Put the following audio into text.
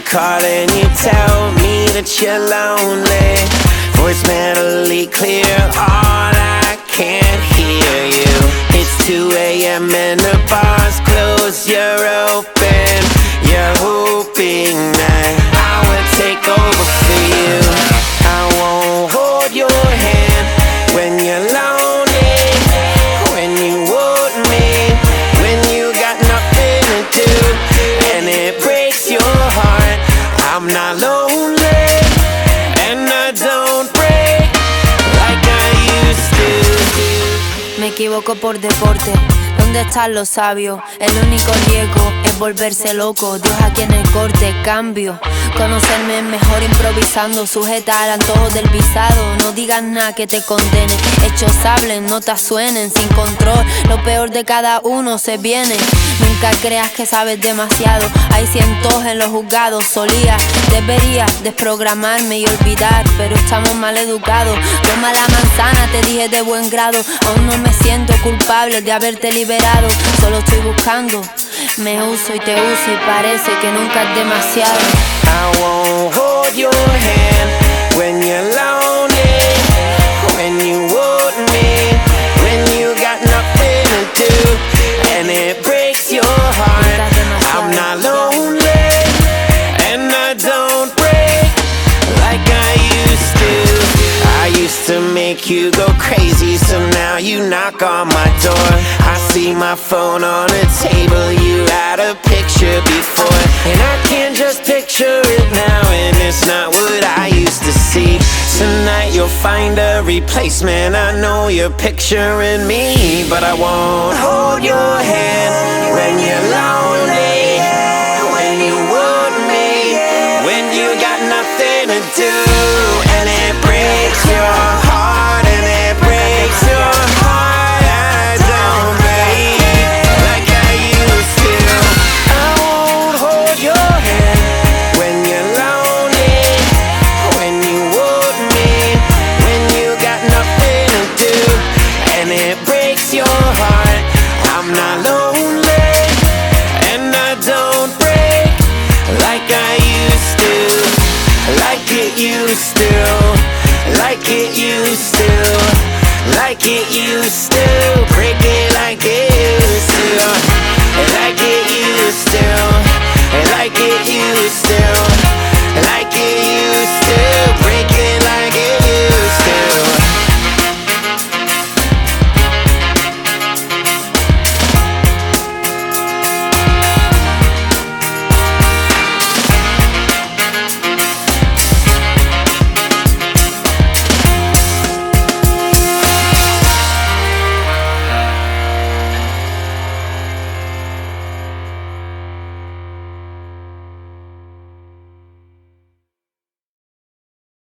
call and you tell me that you're lonely. Voice mentally clear, all I can't hear you. It's 2 a.m. in the bar's equivoco por deporte. ¿Dónde están los sabios? El único riesgo es volverse loco. Dios aquí en el corte, cambio. Conocerme mejor improvisando, sujeta al antojo del visado. No digas nada que te condene. Hechos hablen, notas suenen, sin control. Lo peor de cada uno se viene. Nunca creas que sabes demasiado. Hay cientos en los juzgados. Solía, debería desprogramarme y olvidar, pero estamos mal educados. Toma la manzana, te dije de buen grado. Aún no me siento culpable de haberte liberado. Solo estoy buscando. Me uso y te uso y parece que nunca es demasiado. I won't hold your hand when you're lonely, when you want me, when you got nothing to do, and it breaks your heart. I'm not lonely, and I don't break like I used to. I used to make you go crazy, so now you knock on my door. I see my phone on the table, you had a picture before, and I can't just picture now, and it's not what I used to see. Tonight you'll find a replacement. I know you're picturing me, but I won't hold your hand your heart. I'm not lonely And I don't break Like I used to Like it used to Like it used to Like it used to Break it like it used to Like it used to Like it used to Like it used to.